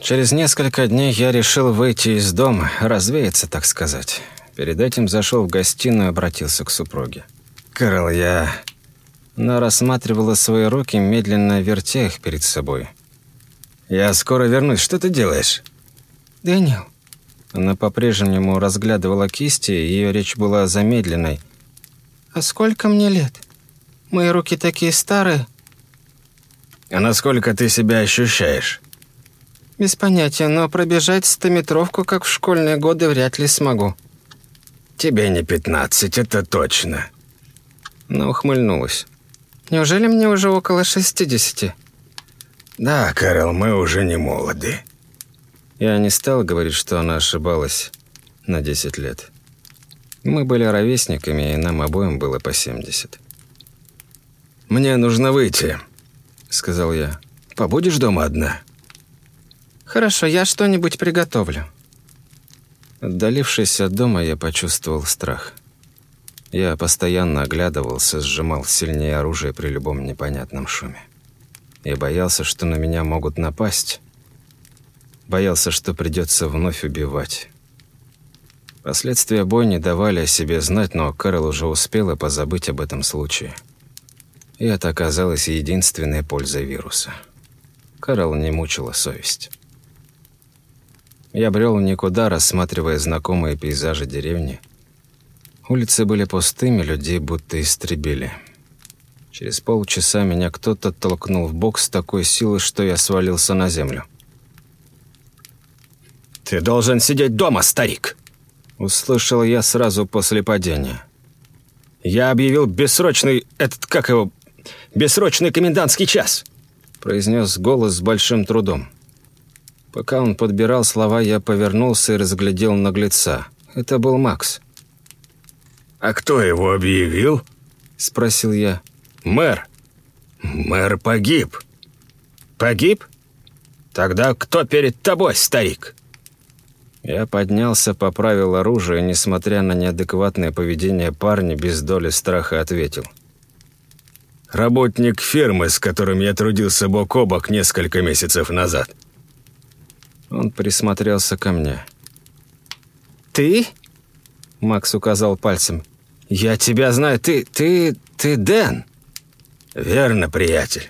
Через несколько дней я решил выйти из дома, развеяться, так сказать. Перед этим зашел в гостиную и обратился к супруге. «Кэрол, я...» Она рассматривала свои руки, медленно вертя их перед собой. «Я скоро вернусь. Что ты делаешь?» «Дэниел». Она по-прежнему разглядывала кисти, ее речь была замедленной. «А сколько мне лет? Мои руки такие старые». «А насколько ты себя ощущаешь?» «Без понятия, но пробежать стометровку, как в школьные годы, вряд ли смогу». «Тебе не пятнадцать, это точно». Она ухмыльнулась. «Неужели мне уже около шестидесяти?» «Да, Кэрол, мы уже не молоды». Я не стал говорить, что она ошибалась на десять лет. Мы были ровесниками, и нам обоим было по семьдесят. «Мне нужно выйти», — сказал я. «Побудешь дома одна?» «Хорошо, я что-нибудь приготовлю». Отдалившись от дома, я почувствовал страх. Я постоянно оглядывался, сжимал сильнее оружие при любом непонятном шуме. Я боялся, что на меня могут напасть. Боялся, что придется вновь убивать. Последствия бойни давали о себе знать, но Кэрол уже успела позабыть об этом случае. И это оказалось единственной пользой вируса. Кэрол не мучила совесть. Я брел никуда, рассматривая знакомые пейзажи деревни. Улицы были пустыми, людей будто истребили. Через полчаса меня кто-то толкнул в бок с такой силой, что я свалился на землю. «Ты должен сидеть дома, старик!» Услышал я сразу после падения. «Я объявил бессрочный... этот... как его... бессрочный комендантский час!» произнес голос с большим трудом. Пока он подбирал слова, я повернулся и разглядел наглеца. Это был Макс. «А кто его объявил?» – спросил я. «Мэр». «Мэр погиб». «Погиб? Тогда кто перед тобой, старик?» Я поднялся, поправил оружие, несмотря на неадекватное поведение парня, без доли страха ответил. «Работник фирмы, с которым я трудился бок о бок несколько месяцев назад». Он присмотрелся ко мне. «Ты?» Макс указал пальцем. «Я тебя знаю. Ты... ты... ты Дэн?» «Верно, приятель».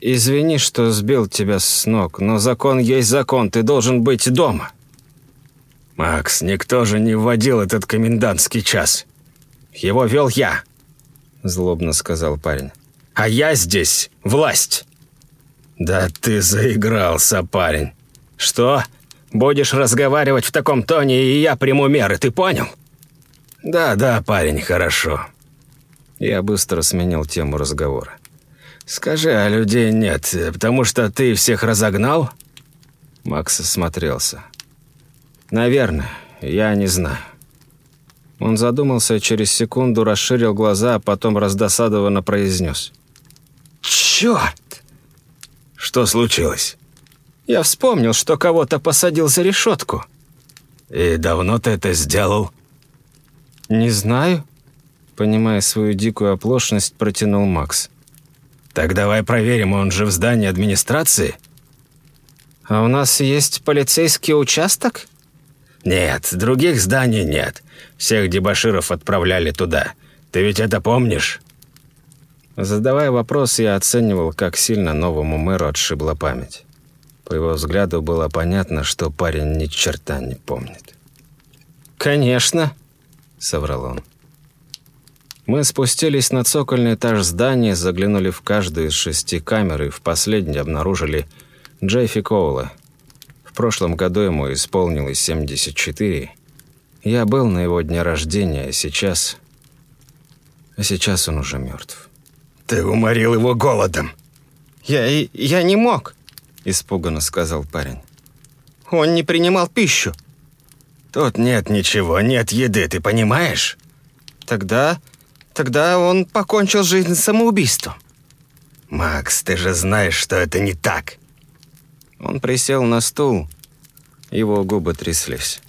«Извини, что сбил тебя с ног, но закон есть закон. Ты должен быть дома». «Макс, никто же не вводил этот комендантский час. Его вел я», — злобно сказал парень. «А я здесь власть». «Да ты заигрался, парень. Что? Будешь разговаривать в таком тоне, и я приму меры, ты понял?» «Да-да, парень, хорошо». Я быстро сменил тему разговора. «Скажи, а людей нет, потому что ты всех разогнал?» Макс осмотрелся. «Наверное, я не знаю». Он задумался, через секунду расширил глаза, а потом раздосадованно произнес. «Черт!» Что случилось? Я вспомнил, что кого-то посадил за решетку. И давно ты это сделал? Не знаю. Понимая свою дикую оплошность, протянул Макс. Так давай проверим, он же в здании администрации? А у нас есть полицейский участок? Нет, других зданий нет. Всех дебоширов отправляли туда. Ты ведь это помнишь? Задавая вопрос, я оценивал, как сильно новому мэру отшибла память. По его взгляду было понятно, что парень ни черта не помнит. «Конечно», — соврал он. Мы спустились на цокольный этаж здания, заглянули в каждую из шести камер и в последней обнаружили Джейфи Коула. В прошлом году ему исполнилось 74. Я был на его дне рождения, а сейчас... А сейчас он уже мертв. «Ты уморил его голодом!» «Я... я не мог!» – испуганно сказал парень. «Он не принимал пищу!» «Тут нет ничего, нет еды, ты понимаешь?» «Тогда... тогда он покончил жизнь самоубийством». «Макс, ты же знаешь, что это не так!» Он присел на стул, его губы тряслись.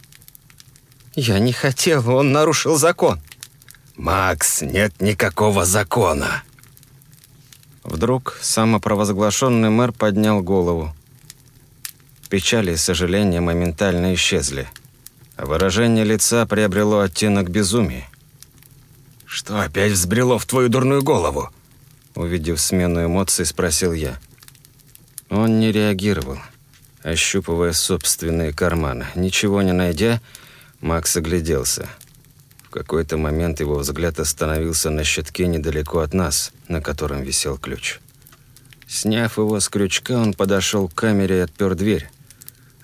«Я не хотел, он нарушил закон». «Макс, нет никакого закона!» Вдруг самопровозглашенный мэр поднял голову. Печали и сожаление моментально исчезли, а выражение лица приобрело оттенок безумия. «Что опять взбрело в твою дурную голову?» Увидев смену эмоций, спросил я. Он не реагировал, ощупывая собственные карманы. Ничего не найдя, Макс огляделся. В какой-то момент его взгляд остановился на щитке недалеко от нас, на котором висел ключ. Сняв его с крючка, он подошел к камере и отпер дверь,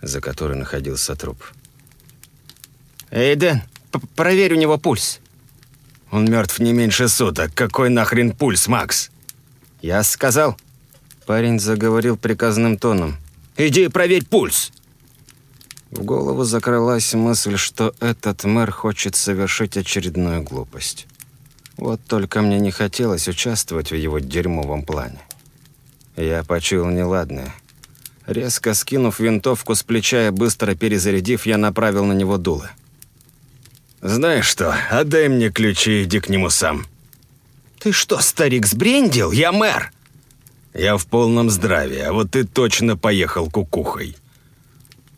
за которой находился труп. «Эй, Дэн, проверь у него пульс». «Он мертв не меньше суток. Какой нахрен пульс, Макс?» «Я сказал». Парень заговорил приказным тоном. «Иди проверь пульс!» В голову закралась мысль, что этот мэр хочет совершить очередную глупость. Вот только мне не хотелось участвовать в его дерьмовом плане. Я почуял неладное. Резко скинув винтовку с плеча и быстро перезарядив, я направил на него дуло. «Знаешь что, отдай мне ключи и иди к нему сам». «Ты что, старик, сбрендил? Я мэр!» «Я в полном здравии, а вот ты точно поехал кукухой».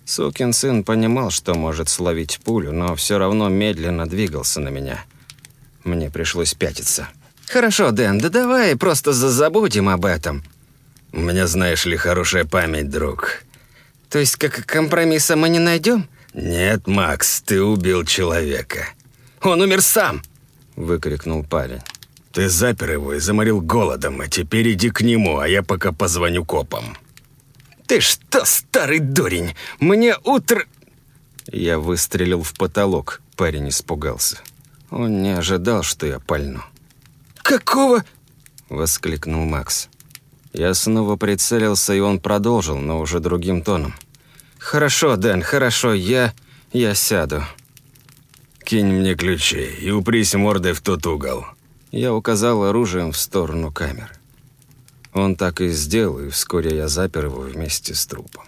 Сукин сын понимал, что может словить пулю, но все равно медленно двигался на меня. Мне пришлось пятиться. «Хорошо, Дэн, да давай просто забудем об этом». «У меня, знаешь ли, хорошая память, друг». «То есть как компромисса мы не найдем?» «Нет, Макс, ты убил человека». «Он умер сам!» – выкрикнул парень. «Ты запер его и заморил голодом, а теперь иди к нему, а я пока позвоню копам». «Ты что, старый дурень? Мне утро...» Я выстрелил в потолок, парень испугался. Он не ожидал, что я пальну. «Какого?» – воскликнул Макс. Я снова прицелился, и он продолжил, но уже другим тоном. «Хорошо, Дэн, хорошо, я... я сяду». «Кинь мне ключи и упрись мордой в тот угол». Я указал оружием в сторону камер. Он так и сделал, и вскоре я запер его вместе с трупом.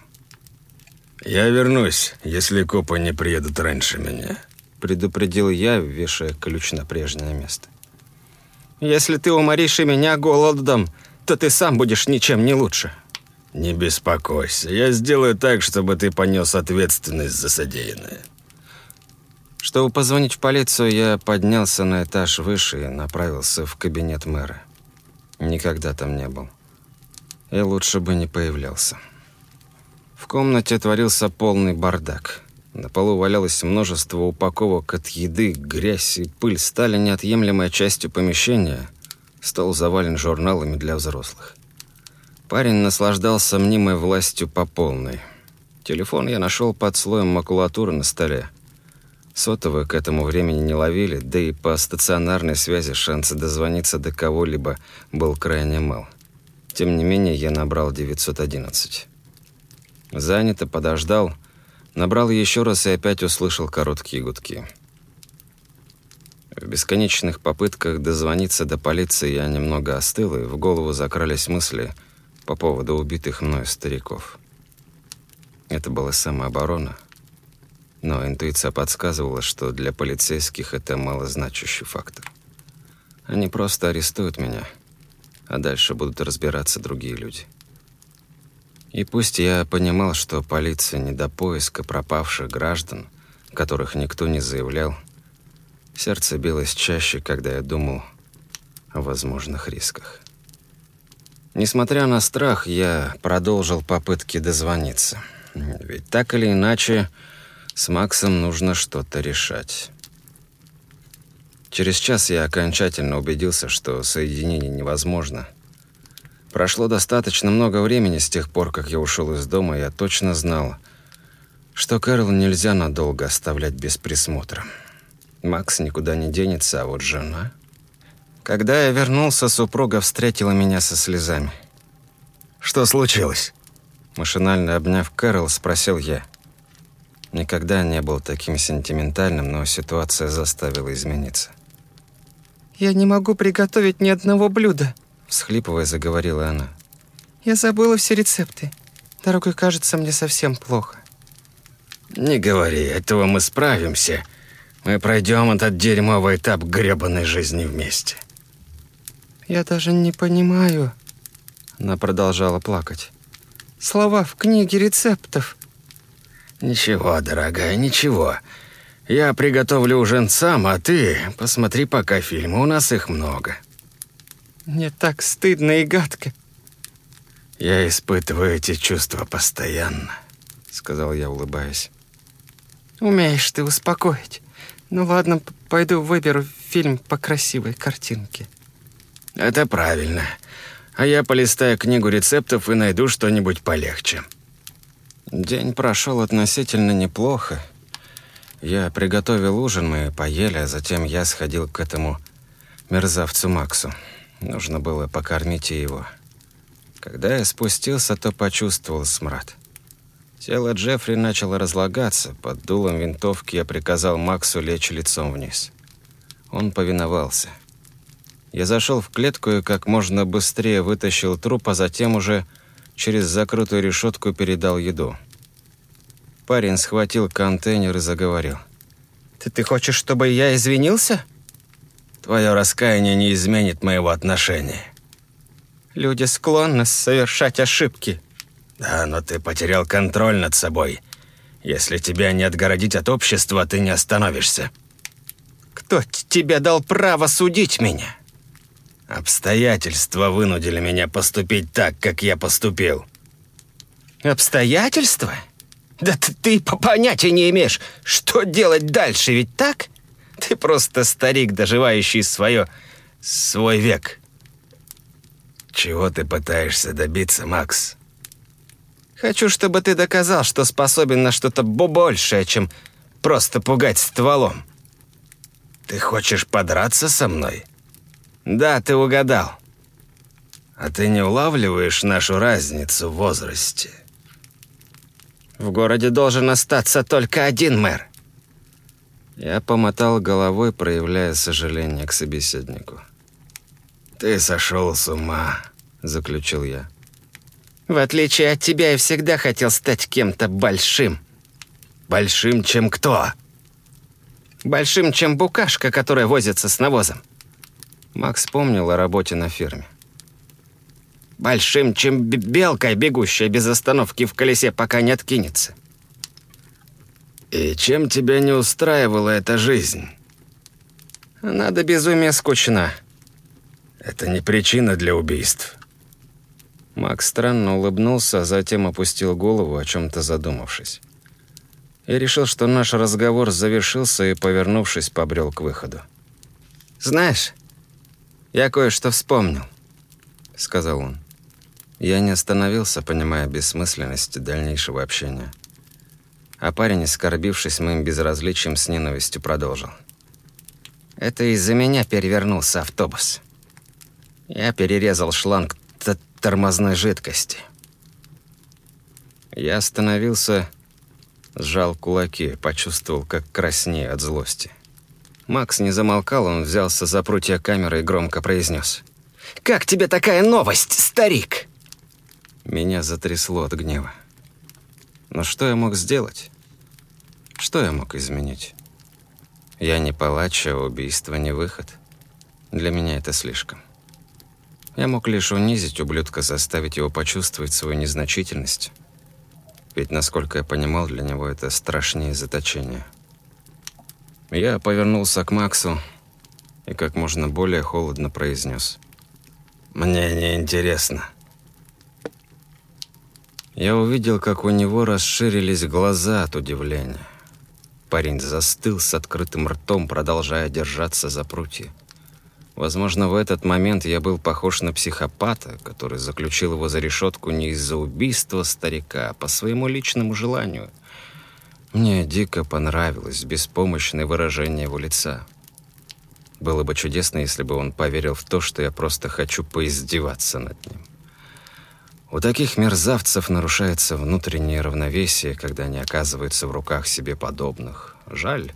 «Я вернусь, если копы не приедут раньше меня», — предупредил я, вешая ключ на прежнее место. «Если ты уморишь и меня голодом, то ты сам будешь ничем не лучше». «Не беспокойся, я сделаю так, чтобы ты понес ответственность за содеянное». Чтобы позвонить в полицию, я поднялся на этаж выше и направился в кабинет мэра. Никогда там не был. И лучше бы не появлялся. В комнате творился полный бардак. На полу валялось множество упаковок от еды, грязь и пыль стали неотъемлемой частью помещения. Стол завален журналами для взрослых. Парень наслаждался мнимой властью по полной. Телефон я нашел под слоем макулатуры на столе. Сотовые к этому времени не ловили, да и по стационарной связи шансы дозвониться до кого-либо был крайне мал. Тем не менее, я набрал 911. Занято, подождал, набрал еще раз и опять услышал короткие гудки. В бесконечных попытках дозвониться до полиции я немного остыл, и в голову закрались мысли по поводу убитых мною стариков. Это была самооборона – но интуиция подсказывала, что для полицейских это малозначащий фактор. Они просто арестуют меня, а дальше будут разбираться другие люди. И пусть я понимал, что полиция не до поиска пропавших граждан, которых никто не заявлял, сердце билось чаще, когда я думал о возможных рисках. Несмотря на страх, я продолжил попытки дозвониться. Ведь так или иначе, с Максом нужно что-то решать. Через час я окончательно убедился, что соединение невозможно. Прошло достаточно много времени с тех пор, как я ушел из дома, я точно знал, что Кэрол нельзя надолго оставлять без присмотра. Макс никуда не денется, а вот жена... Когда я вернулся, супруга встретила меня со слезами. «Что случилось?» Машинально обняв Кэрол, спросил я. Никогда не был таким сентиментальным, но ситуация заставила измениться. «Я не могу приготовить ни одного блюда», – всхлипывая, заговорила она. «Я забыла все рецепты. Дорогой, кажется, мне совсем плохо». «Не говори, этого мы справимся. Мы пройдем этот дерьмовый этап гребаной жизни вместе». «Я даже не понимаю...» Она продолжала плакать. «Слова в книге рецептов. «Ничего, дорогая, ничего. Я приготовлю ужин сам, а ты посмотри пока фильмы, у нас их много». Мне так стыдно и гадко. «Я испытываю эти чувства постоянно», — сказал я, улыбаясь. Умеешь ты успокоить. Ну ладно, пойду выберу фильм по красивой картинке. Это правильно. А я полистаю книгу рецептов и найду что-нибудь полегче. День прошел относительно неплохо. Я приготовил ужин, мы поели, а затем я сходил к этому мерзавцу Максу. Нужно было покормить и его. Когда я спустился, то почувствовал смрад. Тело Джеффри начало разлагаться. Под дулом винтовки я приказал Максу лечь лицом вниз. Он повиновался. Я зашел в клетку и как можно быстрее вытащил труп, а затем уже через закрытую решетку передал еду. Парень схватил контейнер и заговорил. «Ты, ты хочешь, чтобы я извинился?» «Твое раскаяние не изменит моего отношения». «Люди склонны совершать ошибки», да, но ты потерял контроль над собой. Если тебя не отгородить от общества, ты не остановишься. Кто тебе дал право судить меня? Обстоятельства вынудили меня поступить так, как я поступил. Обстоятельства? Да ты, ты понятия не имеешь, что делать дальше, ведь так? Ты просто старик, доживающий свое... свой век. Чего ты пытаешься добиться, Макс? Хочу, чтобы ты доказал, что способен на что-то большее, чем просто пугать стволом. Ты хочешь подраться со мной? Да, ты угадал. А ты не улавливаешь нашу разницу в возрасте? В городе должен остаться только один мэр. Я помотал головой, проявляя сожаление к собеседнику. «Ты сошел с ума», — заключил я. В отличие от тебя, я всегда хотел стать кем-то большим. Большим, чем кто? Большим, чем букашка, которая возится с навозом. Макс помнил о работе на ферме. Большим, чем белка, бегущая без остановки в колесе, пока не откинется. И чем тебя не устраивала эта жизнь? Она до безумия скучна. Это не причина для убийств. Макс странно улыбнулся, а затем опустил голову, о чем-то задумавшись. Я решил, что наш разговор завершился и, повернувшись, побрел к выходу. «Знаешь, я кое-что вспомнил», — сказал он. Я не остановился, понимая бессмысленность дальнейшего общения. А парень, оскорбившись моим безразличием с ненавистью, продолжил. «Это из-за меня перевернулся автобус. Я перерезал шланг тормозной жидкости. Я остановился, сжал кулаки, почувствовал, как краснею от злости. Макс не замолкал, он взялся за прутья камеры и громко произнес. «Как тебе такая новость, старик?» Меня затрясло от гнева. Но что я мог сделать? Что я мог изменить? Я не палач, а убийство не выход. Для меня это слишком. Я мог лишь унизить ублюдка, заставить его почувствовать свою незначительность. Ведь, насколько я понимал, для него это страшнее заточения. Я повернулся к Максу и как можно более холодно произнес. «Мне не интересно». Я увидел, как у него расширились глаза от удивления. Парень застыл с открытым ртом, продолжая держаться за прутья. Возможно, в этот момент я был похож на психопата, который заключил его за решетку не из-за убийства старика, а по своему личному желанию. Мне дико понравилось беспомощное выражение его лица. Было бы чудесно, если бы он поверил в то, что я просто хочу поиздеваться над ним. У таких мерзавцев нарушается внутреннее равновесие, когда они оказываются в руках себе подобных. Жаль,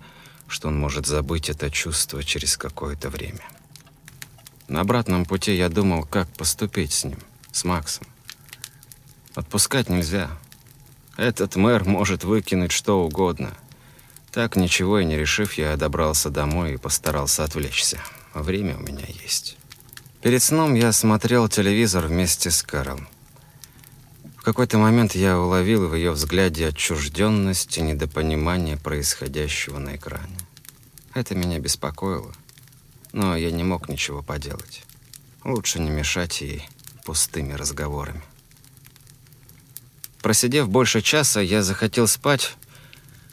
что он может забыть это чувство через какое-то время. На обратном пути я думал, как поступить с ним, с Максом. Отпускать нельзя. Этот мэр может выкинуть что угодно. Так, ничего и не решив, я добрался домой и постарался отвлечься. Время у меня есть. Перед сном я смотрел телевизор вместе с Кэрол. Какой-то момент я уловил в ее взгляде отчужденность и недопонимание происходящего на экране. Это меня беспокоило, но я не мог ничего поделать. Лучше не мешать ей пустыми разговорами. Просидев больше часа, я захотел спать.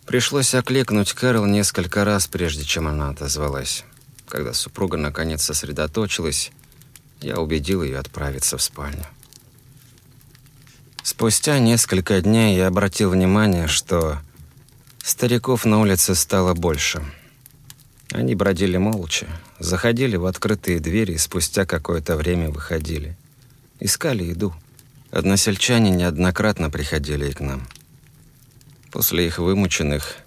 Пришлось окликнуть Кэрол несколько раз, прежде чем она отозвалась. Когда супруга наконец сосредоточилась, я убедил ее отправиться в спальню. Спустя несколько дней я обратил внимание, что стариков на улице стало больше. Они бродили молча, заходили в открытые двери и спустя какое-то время выходили. Искали еду. Односельчане неоднократно приходили и к нам. После их вымученных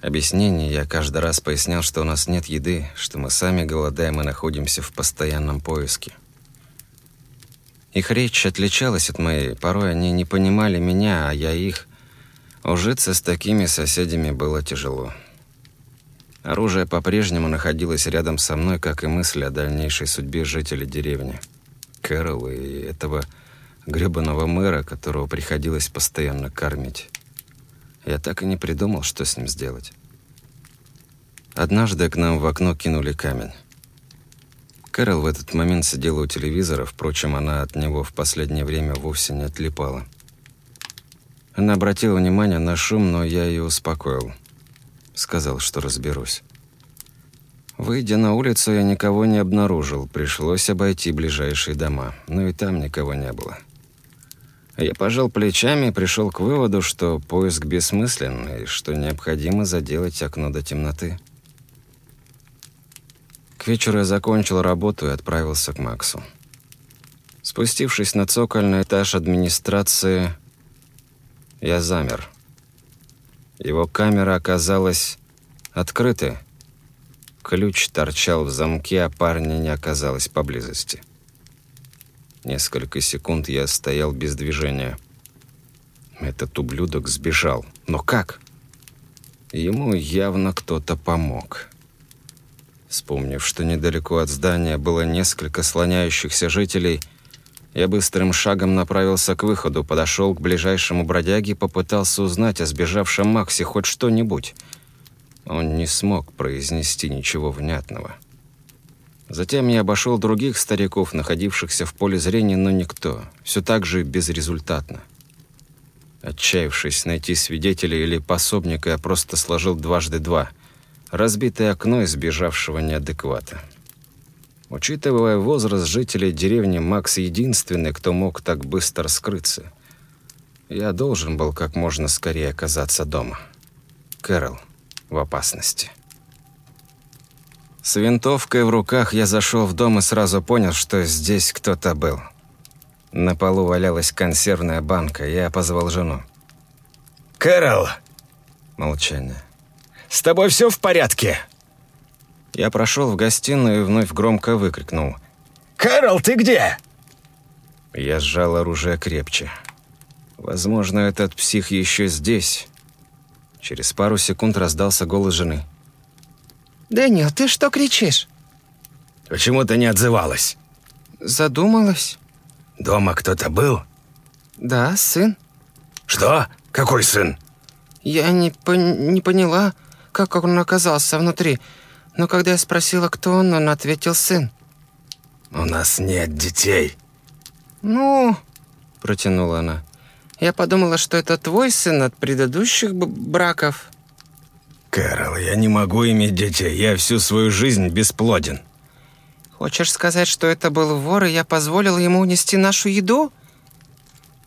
объяснений я каждый раз пояснял, что у нас нет еды, что мы сами голодаем и находимся в постоянном поиске. Их речь отличалась от моей. Порой они не понимали меня, а я их. Ужиться с такими соседями было тяжело. Оружие по-прежнему находилось рядом со мной, как и мысли о дальнейшей судьбе жителей деревни. Кэрол и этого гребаного мэра, которого приходилось постоянно кормить. Я так и не придумал, что с ним сделать. Однажды к нам в окно кинули камень. Кэрол в этот момент сидела у телевизора, впрочем, она от него в последнее время вовсе не отлипала. Она обратила внимание на шум, но я ее успокоил. Сказал, что разберусь. Выйдя на улицу, я никого не обнаружил. Пришлось обойти ближайшие дома, но и там никого не было. Я пожал плечами и пришел к выводу, что поиск бессмысленный, и что необходимо заделать окно до темноты. К вечеру я закончил работу и отправился к Максу. Спустившись на цокольный этаж администрации, я замер. Его камера оказалась открытой. Ключ торчал в замке, а парня не оказалось поблизости. Несколько секунд я стоял без движения. Этот ублюдок сбежал. Но как? Ему явно кто-то помог. Вспомнив, что недалеко от здания было несколько слоняющихся жителей, я быстрым шагом направился к выходу, подошел к ближайшему бродяге и попытался узнать о сбежавшем Максе хоть что-нибудь. Он не смог произнести ничего внятного. Затем я обошел других стариков, находившихся в поле зрения, но никто. Все так же безрезультатно. Отчаявшись найти свидетеля или пособника, я просто сложил дважды два – разбитое окно избежавшего неадеквата. Учитывая возраст жителей деревни, Макс единственный, кто мог так быстро скрыться. Я должен был как можно скорее оказаться дома. Кэрол в опасности. С винтовкой в руках я зашел в дом и сразу понял, что здесь кто-то был. На полу валялась консервная банка, я позвал жену. «Кэрол!» Молчание. С тобой все в порядке?» Я прошел в гостиную и вновь громко выкрикнул. «Кэрол, ты где?» Я сжал оружие крепче. Возможно, этот псих еще здесь. Через пару секунд раздался голос жены. «Дэниел, ты что кричишь?» «Почему ты не отзывалась?» «Задумалась?» «Дома кто-то был?» «Да, сын». «Что? Какой сын?» «Я не, пон не поняла как он оказался внутри. Но когда я спросила, кто он, он ответил сын. «У нас нет детей». «Ну...» – протянула она. «Я подумала, что это твой сын от предыдущих браков». «Кэрол, я не могу иметь детей. Я всю свою жизнь бесплоден». «Хочешь сказать, что это был вор, и я позволил ему унести нашу еду?»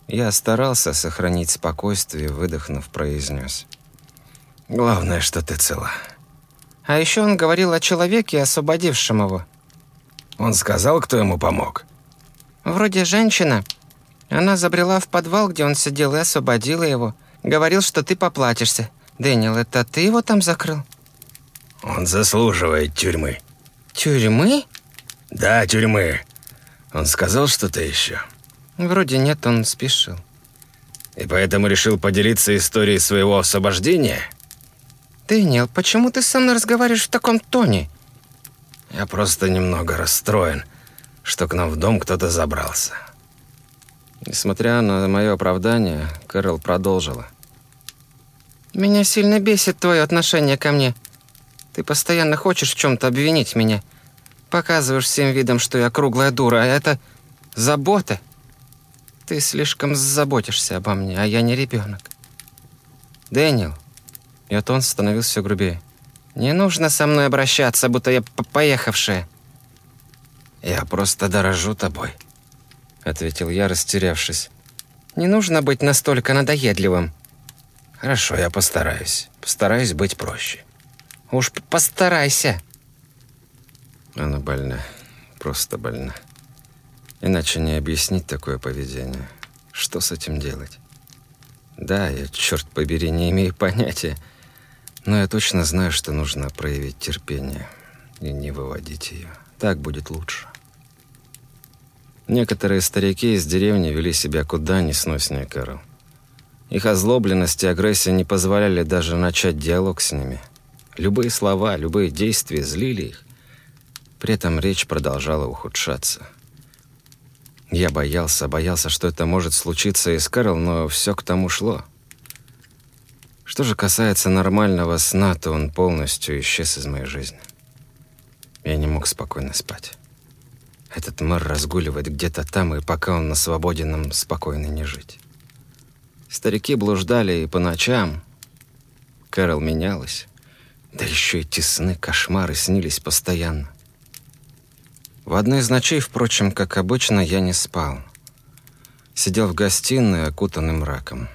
Я старался сохранить спокойствие, выдохнув, произнес. Главное, что ты цела. А еще он говорил о человеке, освободившем его. Он сказал, кто ему помог? Вроде женщина. Она забрела в подвал, где он сидел, и освободила его. Говорил, что ты поплатишься. Дэниел, это ты его там закрыл? Он заслуживает тюрьмы. Тюрьмы? Да, тюрьмы. Он сказал что-то еще? Вроде нет, он спешил. И поэтому решил поделиться историей своего освобождения? «Дэниел, почему ты со мной разговариваешь в таком тоне?» «Я просто немного расстроен, что к нам в дом кто-то забрался». Несмотря на мое оправдание, Кэрол продолжила. «Меня сильно бесит твое отношение ко мне. Ты постоянно хочешь в чем-то обвинить меня. Показываешь всем видом, что я круглая дура, а это забота. Ты слишком заботишься обо мне, а я не ребенок. Дэниел, ее тон становился все грубее. Не нужно со мной обращаться, будто я поехавшая. Я просто дорожу тобой, ответил я, растерявшись. Не нужно быть настолько надоедливым. Хорошо, я постараюсь. Постараюсь быть проще. Уж постарайся. Она больна. Просто больна. Иначе не объяснить такое поведение. Что с этим делать? Да, я, черт побери, не имею понятия. Но я точно знаю, что нужно проявить терпение и не выводить ее. Так будет лучше. Некоторые старики из деревни вели себя куда несноснее Кэрол. Их озлобленность и агрессия не позволяли даже начать диалог с ними. Любые слова, любые действия злили их. При этом речь продолжала ухудшаться. Я боялся, боялся, что это может случиться и с Кэрол, но все к тому шло. Что же касается нормального сна, то он полностью исчез из моей жизни. Я не мог спокойно спать. Этот мэр разгуливает где-то там, и пока он на свободе, нам спокойно не жить. Старики блуждали и по ночам. Кэрол менялась. Да еще эти сны, кошмары снились постоянно. В одной из ночей, впрочем, как обычно, я не спал. Сидел в гостиной, окутанный мраком.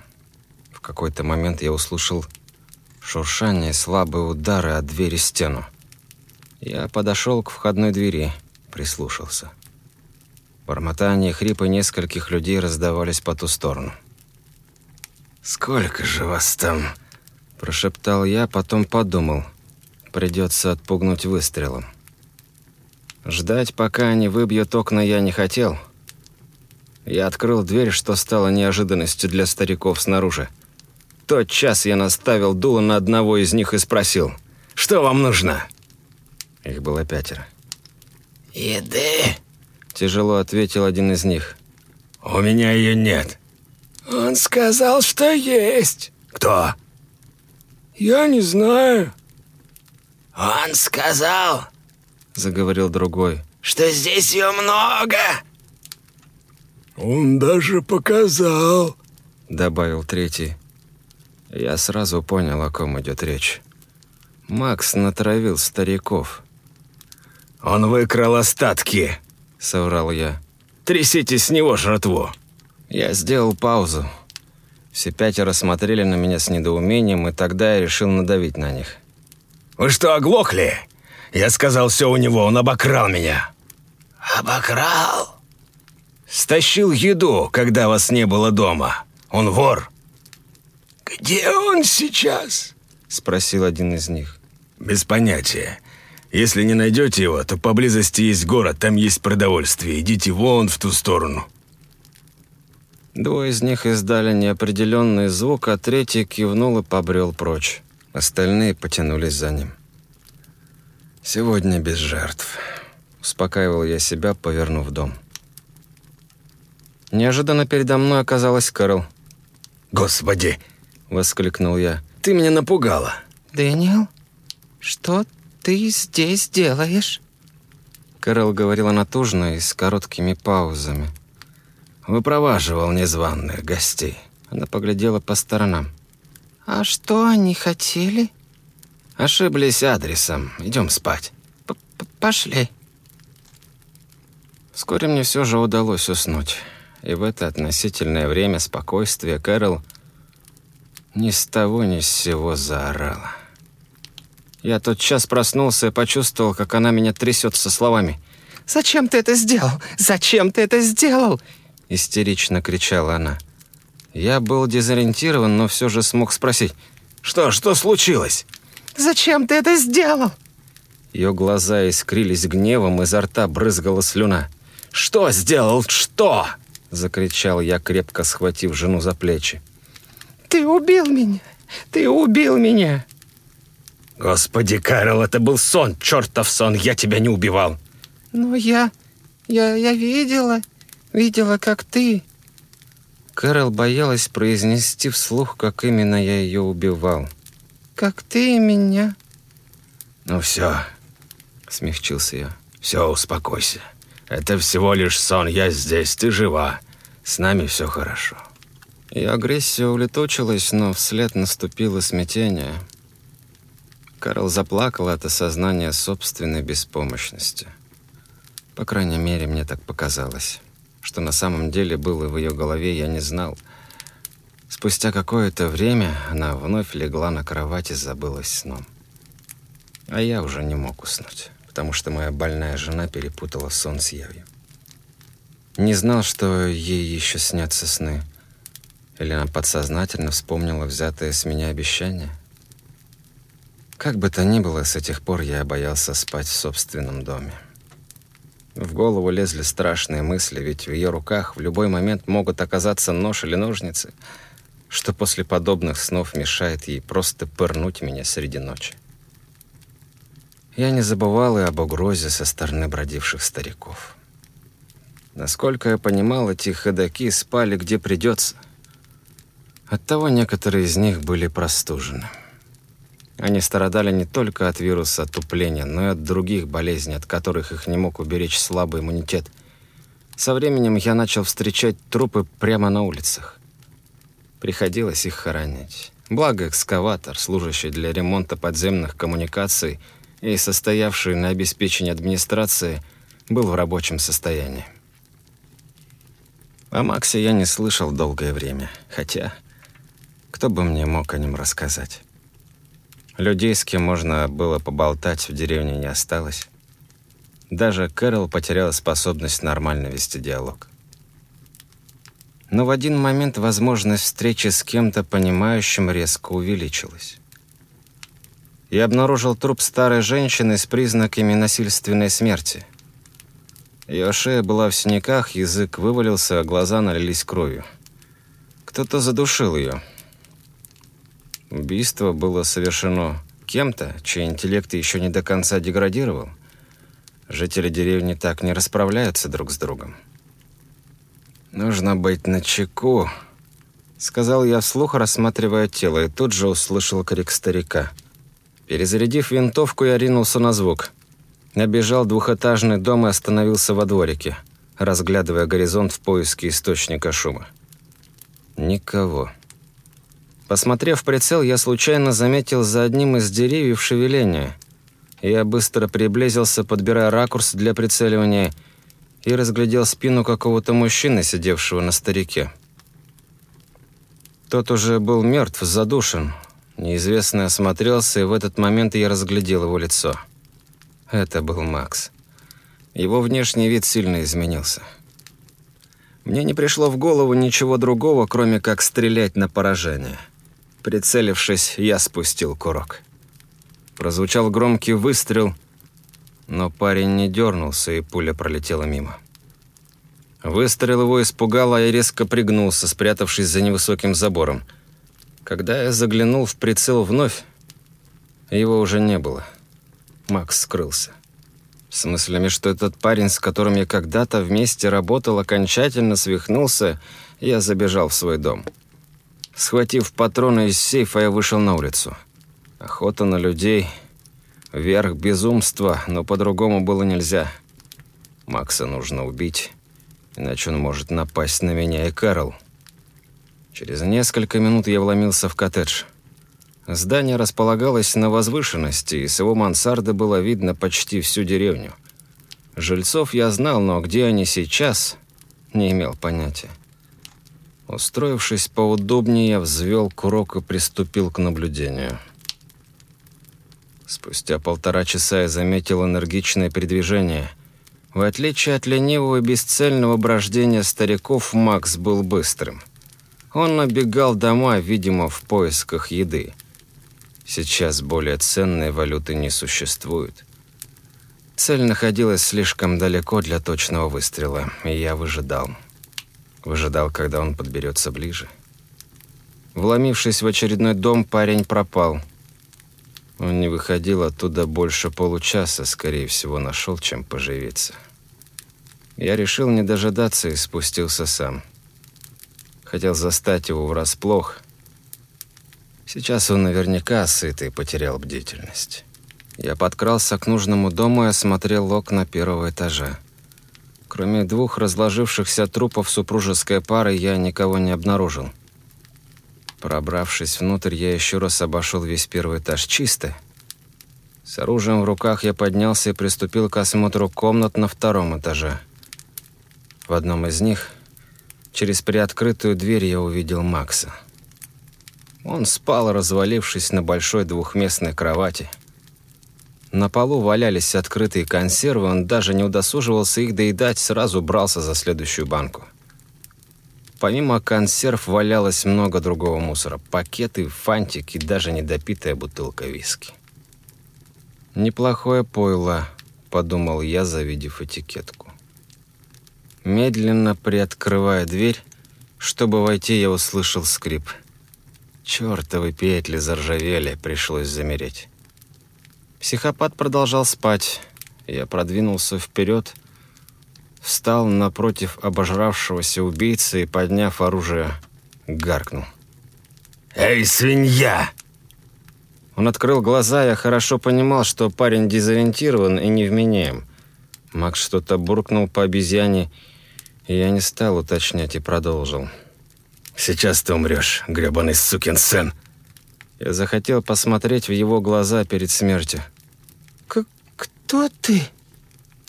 Какой-то момент я услышал шуршание, слабые удары от двери стену. Я подошел к входной двери, прислушался. Бормотание и хрипы нескольких людей раздавались по ту сторону. «Сколько же вас там?» – прошептал я, потом подумал. Придется отпугнуть выстрелом. Ждать, пока они выбьют окна, я не хотел. Я открыл дверь, что стало неожиданностью для стариков снаружи. Тот час я наставил дуло на одного из них и спросил, «Что вам нужно?» Их было пятеро. «Еды?» – тяжело ответил один из них. «У меня ее нет». «Он сказал, что есть». «Кто?» «Я не знаю». «Он сказал, заговорил другой. «Что здесь ее много!» «Он даже показал», — добавил третий. Я сразу понял, о ком идет речь. Макс натравил стариков. «Он выкрал остатки», — соврал я. «Трясите с него жратву». Я сделал паузу. Все пятеро смотрели на меня с недоумением, и тогда я решил надавить на них. «Вы что, оглохли? Я сказал все у него, он обокрал меня». «Обокрал?» «Стащил еду, когда вас не было дома. Он вор». «Где он сейчас?» – спросил один из них. «Без понятия. Если не найдете его, то поблизости есть город, там есть продовольствие. Идите вон в ту сторону». Двое из них издали неопределенный звук, а третий кивнул и побрел прочь. Остальные потянулись за ним. «Сегодня без жертв», — успокаивал я себя, повернув дом. Неожиданно передо мной оказалась Кэрол. «Господи!» — воскликнул я. «Ты меня напугала!» «Дэниел, что ты здесь делаешь?» Кэрол говорила натужно и с короткими паузами. Выпроваживал незваных гостей. Она поглядела по сторонам. «А что они хотели?» Ошиблись адресом. Идем спать. П -п Пошли. Вскоре мне все же удалось уснуть. И в это относительное время спокойствия Кэрол ни с того ни с сего заорала. Я тот час проснулся и почувствовал, как она меня трясет со словами. «Зачем ты это сделал? Зачем ты это сделал?» Истерично кричала она. Я был дезориентирован, но все же смог спросить. «Что, что случилось?» Зачем ты это сделал?» Ее глаза искрились гневом, изо рта брызгала слюна. «Что сделал? Что?» – закричал я, крепко схватив жену за плечи. «Ты убил меня! Ты убил меня!» «Господи, Кэрол, это был сон, чертов сон, я тебя не убивал!» «Но я... я... я видела... видела, как ты... Кэрол боялась произнести вслух, как именно я ее убивал. «Как ты меня?» «Ну все», — смягчился я. «Все, успокойся. Это всего лишь сон. Я здесь, ты жива. С нами все хорошо». И агрессия улетучилась, но вслед наступило смятение. Карл заплакал от осознания собственной беспомощности. По крайней мере, мне так показалось. Что на самом деле было в ее голове, я не знал. Спустя какое-то время она вновь легла на кровать и забылась сном. А я уже не мог уснуть, потому что моя больная жена перепутала сон с явью. Не знал, что ей еще снятся сны – или она подсознательно вспомнила взятое с меня обещание? Как бы то ни было, с этих пор я боялся спать в собственном доме. В голову лезли страшные мысли, ведь в ее руках в любой момент могут оказаться нож или ножницы, что после подобных снов мешает ей просто пырнуть меня среди ночи. Я не забывал и об угрозе со стороны бродивших стариков. Насколько я понимал, эти ходаки спали где придется — Оттого некоторые из них были простужены. Они страдали не только от вируса отупления, но и от других болезней, от которых их не мог уберечь слабый иммунитет. Со временем я начал встречать трупы прямо на улицах. Приходилось их хоронить. Благо экскаватор, служащий для ремонта подземных коммуникаций и состоявший на обеспечении администрации, был в рабочем состоянии. О Максе я не слышал долгое время, хотя кто бы мне мог о нем рассказать? Людей, с кем можно было поболтать, в деревне не осталось. Даже Кэрол потеряла способность нормально вести диалог. Но в один момент возможность встречи с кем-то понимающим резко увеличилась. Я обнаружил труп старой женщины с признаками насильственной смерти. Ее шея была в синяках, язык вывалился, а глаза налились кровью. Кто-то задушил ее – Убийство было совершено кем-то, чей интеллект еще не до конца деградировал. Жители деревни так не расправляются друг с другом. «Нужно быть начеку», — сказал я вслух, рассматривая тело, и тут же услышал крик старика. Перезарядив винтовку, я ринулся на звук. Обежал двухэтажный дом и остановился во дворике, разглядывая горизонт в поиске источника шума. Никого. Посмотрев прицел, я случайно заметил за одним из деревьев шевеление. Я быстро приблизился, подбирая ракурс для прицеливания, и разглядел спину какого-то мужчины, сидевшего на старике. Тот уже был мертв, задушен. Неизвестный осмотрелся, и в этот момент я разглядел его лицо. Это был Макс. Его внешний вид сильно изменился. Мне не пришло в голову ничего другого, кроме как стрелять на поражение. Прицелившись, я спустил курок. Прозвучал громкий выстрел, но парень не дернулся, и пуля пролетела мимо. Выстрел его испугал, а я резко пригнулся, спрятавшись за невысоким забором. Когда я заглянул в прицел вновь, его уже не было. Макс скрылся. С мыслями, что этот парень, с которым я когда-то вместе работал, окончательно свихнулся, я забежал в свой дом. Схватив патроны из сейфа, я вышел на улицу. Охота на людей – верх безумства, но по-другому было нельзя. Макса нужно убить, иначе он может напасть на меня и Карл. Через несколько минут я вломился в коттедж. Здание располагалось на возвышенности, и с его мансарды было видно почти всю деревню. Жильцов я знал, но где они сейчас, не имел понятия. Устроившись поудобнее, я взвел курок и приступил к наблюдению. Спустя полтора часа я заметил энергичное передвижение. В отличие от ленивого и бесцельного брождения стариков, Макс был быстрым. Он набегал дома, видимо, в поисках еды. Сейчас более ценной валюты не существует. Цель находилась слишком далеко для точного выстрела, и я выжидал. Выжидал, когда он подберется ближе. Вломившись в очередной дом, парень пропал. Он не выходил оттуда больше получаса, скорее всего, нашел, чем поживиться. Я решил не дожидаться и спустился сам. хотел застать его врасплох. Сейчас он наверняка сытый потерял бдительность. Я подкрался к нужному дому и осмотрел окна первого этажа. Кроме двух разложившихся трупов супружеской пары, я никого не обнаружил. Пробравшись внутрь, я еще раз обошел весь первый этаж. Чисто. С оружием в руках я поднялся и приступил к осмотру комнат на втором этаже. В одном из них, через приоткрытую дверь, я увидел Макса. Он спал, развалившись на большой двухместной кровати. На полу валялись открытые консервы, он даже не удосуживался их доедать, сразу брался за следующую банку. Помимо консерв валялось много другого мусора. Пакеты, фантики, даже недопитая бутылка виски. «Неплохое пойло», — подумал я, завидев этикетку. Медленно приоткрывая дверь, чтобы войти, я услышал скрип. Чёртовы петли заржавели, пришлось замереть. Психопат продолжал спать. Я продвинулся вперед, встал напротив обожравшегося убийцы и, подняв оружие, гаркнул. «Эй, свинья!» Он открыл глаза, я хорошо понимал, что парень дезориентирован и невменяем. Макс что-то буркнул по обезьяне, и я не стал уточнять и продолжил. «Сейчас ты умрешь, гребаный сукин сын!» Я захотел посмотреть в его глаза перед смертью. «Кто ты?»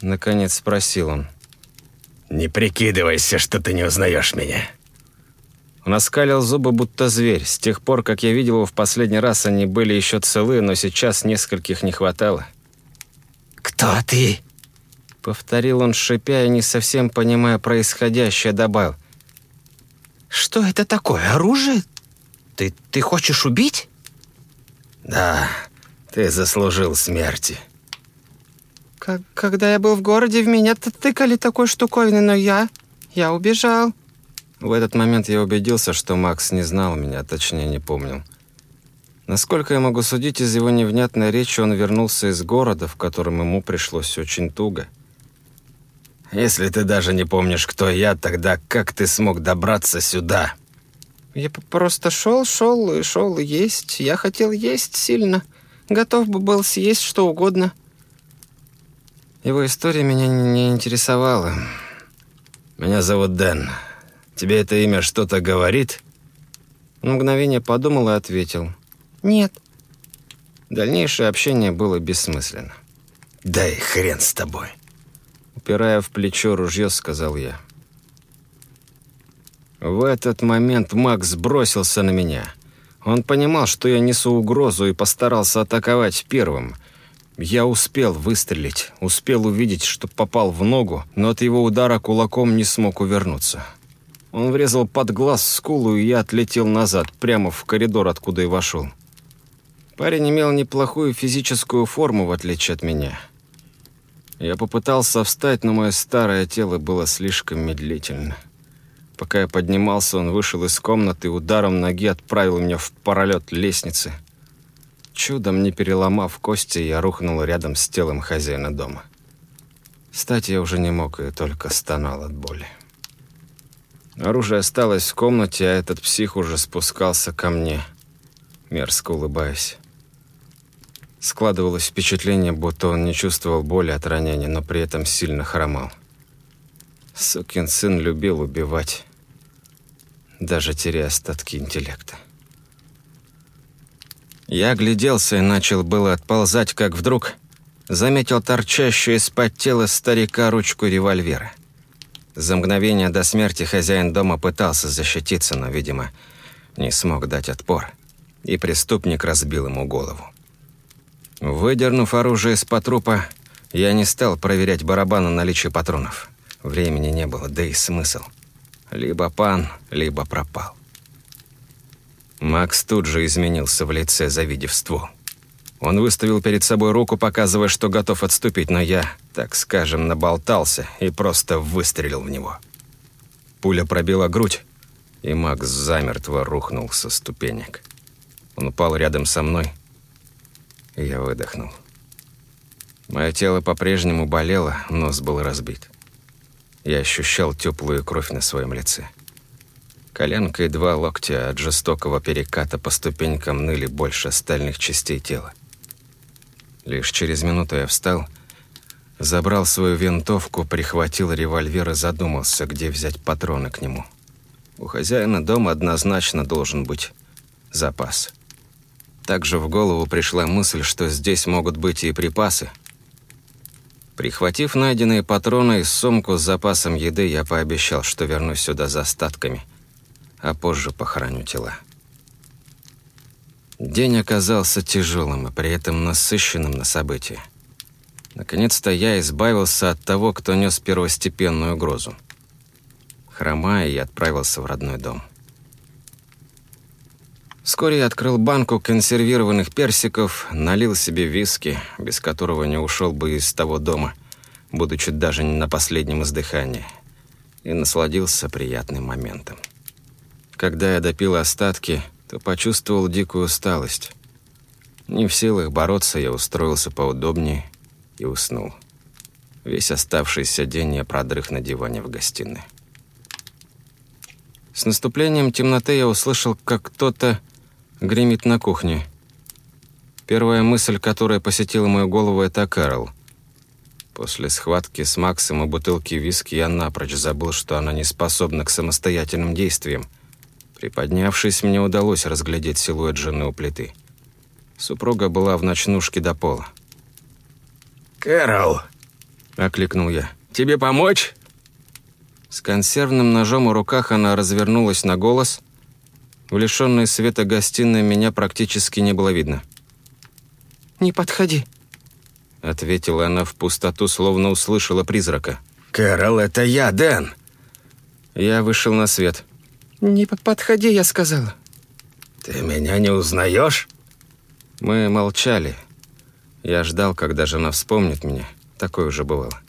Наконец спросил он. «Не прикидывайся, что ты не узнаешь меня. Он оскалил зубы, будто зверь. С тех пор, как я видел его в последний раз, они были еще целы, но сейчас нескольких не хватало. «Кто ты?» Повторил он, шипя и не совсем понимая происходящее, добавил. «Что это такое? Оружие? Ты, ты хочешь убить?» «Да, ты заслужил смерти». Как, «Когда я был в городе, в меня тыкали такой штуковиной, но я... я убежал». В этот момент я убедился, что Макс не знал меня, точнее не помнил. Насколько я могу судить из его невнятной речи, он вернулся из города, в котором ему пришлось очень туго. «Если ты даже не помнишь, кто я, тогда как ты смог добраться сюда?» «Я просто шел, шел и шел есть. Я хотел есть сильно. Готов бы был съесть что угодно». Его история меня не интересовала. «Меня зовут Дэн. Тебе это имя что-то говорит?» На мгновение подумал и ответил. «Нет». Дальнейшее общение было бессмысленно. «Дай хрен с тобой», — упирая в плечо ружье, сказал я. В этот момент Макс бросился на меня. Он понимал, что я несу угрозу и постарался атаковать первым. Я успел выстрелить, успел увидеть, что попал в ногу, но от его удара кулаком не смог увернуться. Он врезал под глаз скулу, и я отлетел назад, прямо в коридор, откуда и вошел. Парень имел неплохую физическую форму, в отличие от меня. Я попытался встать, но мое старое тело было слишком медлительно. Пока я поднимался, он вышел из комнаты и ударом ноги отправил меня в паралет лестницы. Чудом не переломав кости, я рухнул рядом с телом хозяина дома. Встать я уже не мог и только стонал от боли. Оружие осталось в комнате, а этот псих уже спускался ко мне, мерзко улыбаясь. Складывалось впечатление, будто он не чувствовал боли от ранения, но при этом сильно хромал. Сукин сын любил убивать, даже теряя остатки интеллекта. Я огляделся и начал было отползать, как вдруг заметил торчащую из-под тела старика ручку револьвера. За мгновение до смерти хозяин дома пытался защититься, но, видимо, не смог дать отпор, и преступник разбил ему голову. Выдернув оружие из-под трупа, я не стал проверять барабан на наличие патронов. Времени не было, да и смысл. Либо пан, либо пропал. Макс тут же изменился в лице, завидев ствол. Он выставил перед собой руку, показывая, что готов отступить, но я, так скажем, наболтался и просто выстрелил в него. Пуля пробила грудь, и Макс замертво рухнул со ступенек. Он упал рядом со мной, и я выдохнул. Мое тело по-прежнему болело, нос был разбит. Я ощущал теплую кровь на своем лице. Коленка и два локтя от жестокого переката по ступенькам ныли больше остальных частей тела. Лишь через минуту я встал, забрал свою винтовку, прихватил револьвер и задумался, где взять патроны к нему. У хозяина дома однозначно должен быть запас. Также в голову пришла мысль, что здесь могут быть и припасы. Прихватив найденные патроны и сумку с запасом еды, я пообещал, что вернусь сюда за остатками – а позже похороню тела. День оказался тяжелым и при этом насыщенным на события. Наконец-то я избавился от того, кто нес первостепенную угрозу. Хромая, я отправился в родной дом. Вскоре я открыл банку консервированных персиков, налил себе виски, без которого не ушел бы из того дома, будучи даже не на последнем издыхании, и насладился приятным моментом. Когда я допил остатки, то почувствовал дикую усталость. Не в силах бороться, я устроился поудобнее и уснул. Весь оставшийся день я продрых на диване в гостиной. С наступлением темноты я услышал, как кто-то гремит на кухне. Первая мысль, которая посетила мою голову, это Кэрол. После схватки с Максом и бутылки виски я напрочь забыл, что она не способна к самостоятельным действиям – Приподнявшись, мне удалось разглядеть силуэт жены у плиты. Супруга была в ночнушке до пола. «Кэрол!» — окликнул я. «Тебе помочь?» С консервным ножом в руках она развернулась на голос. В лишенной света гостиной меня практически не было видно. «Не подходи», — ответила она в пустоту, словно услышала призрака. «Кэрол, это я, Дэн!» Я вышел на свет. «Не подходи», я сказала. «Ты меня не узнаешь?» Мы молчали. Я ждал, когда жена вспомнит меня. Такое уже бывало.